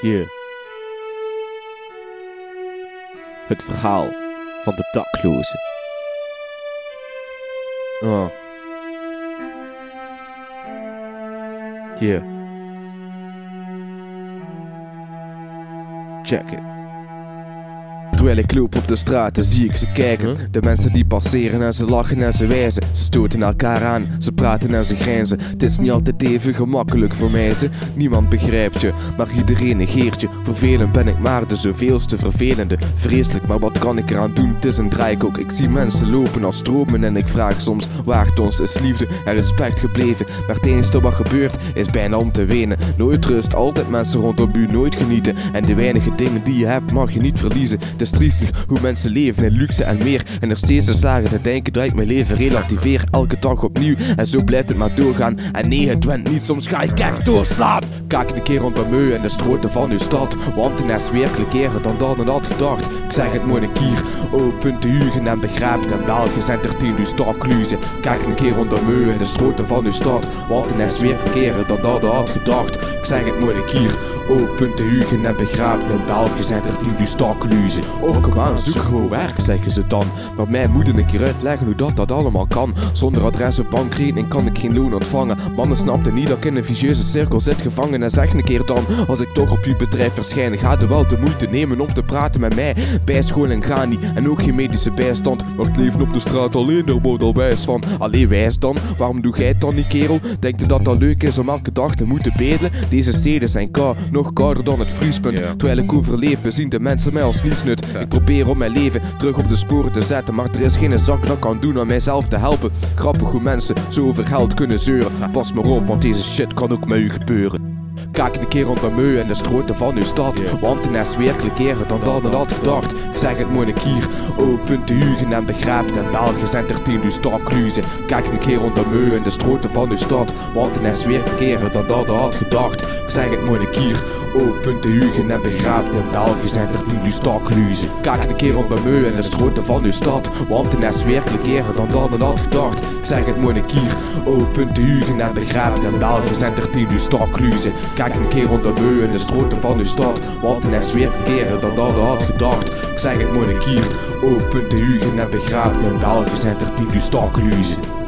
Hier. Het verhaal van de daklozen. Oh. Hier. Check it. Terwijl ik loop op de straten zie ik ze kijken. De mensen die passeren en ze lachen en ze wijzen. Ze stoten elkaar aan, ze praten en ze grijnzen. Het is niet altijd even gemakkelijk voor mij. Ze. Niemand begrijpt je, maar iedereen negeert je. Vervelend ben ik maar de zoveelste vervelende. Vreselijk, maar wat kan ik eraan doen? Het is een draaikok. Ik zie mensen lopen als stromen en ik vraag soms: waard ons is liefde en respect gebleven? Maar het enige wat gebeurt is bijna om te wenen. Nooit rust, altijd mensen rondom u, nooit genieten. En de weinige dingen die je hebt mag je niet verliezen. Het triestig hoe mensen leven in luxe en meer. En er steeds aan slagen te denken dat ik mijn leven relativeer. Elke dag opnieuw en zo blijft het maar doorgaan. En nee, het went niet, soms ga ik echt doorslaan. Kijk een keer rond de meu en de stroten van uw stad. Want het is werkelijk eerder dan dat en had gedacht. Ik zeg het mooi een keer, open te hugen en begrijpt. En België zijn er tien uw. Kijk een keer rond de meu en de stroten van uw stad. Want het is werkelijk eerder dan dat en had gedacht. Ik zeg het mooi een. Open en begraapt in België zijn er tien uw stakluzen. Oh kom aan, zoek gewoon werk, zeggen ze dan. Maar mij moeten een keer uitleggen hoe dat dat allemaal kan. Zonder adres of bankrekening kan ik geen loon ontvangen. Mannen snapten niet dat ik in een vicieuze cirkel zit gevangen. En zeg een keer dan, als ik toch op uw bedrijf verschijn, ga er wel de moeite nemen om te praten met mij. Bijscholing gaat niet en ook geen medische bijstand. Maar het leven op de straat alleen, daar wordt al wijs van. Alleen wijs dan, waarom doe jij het dan niet kerel? Denkt je dat dat leuk is om elke dag te moeten bedelen? Deze steden zijn koud, nog kouder dan het vriespunt. Terwijl ik overleef, bezien de mensen mij als nietsnut. Ik probeer om mijn leven terug op de sporen te zetten, maar er is geen zak dat kan doen om mijzelf te helpen. Grappig hoe mensen zo over geld kunnen zeuren. Pas maar op, want deze shit kan ook met u gebeuren. Kijk een keer rond de meu en de stroten van uw stad. Want het is werkelijk eerder dan dat en had gedacht. Ik zeg het mooi een keer, open te hugen en begrijpt. En België zijn er tien uw stakluzen. Kijk een keer rond de meu en de stroten van uw stad. Want het is werkelijk eerder dan dat en had gedacht. Ik zeg het mooi een keer, open hugen en begrijpt. En België zijn er tien uw stakluzen. Kijk een keer rond de meu en de stroten van uw stad. Want het is werkelijk eerder dan dat en had gedacht. Ik zeg het mooi een keer, open hugen en begrijpt. En België zijn er tien uw stakluzen. Kijk een keer rond de meu en de stroten van uw stad. Want het is werkelijk eerder dan dat en had gedacht. Ik zeg het mooi een keer, hugen en begrijpt. En België zijn er tien uw stakluzen.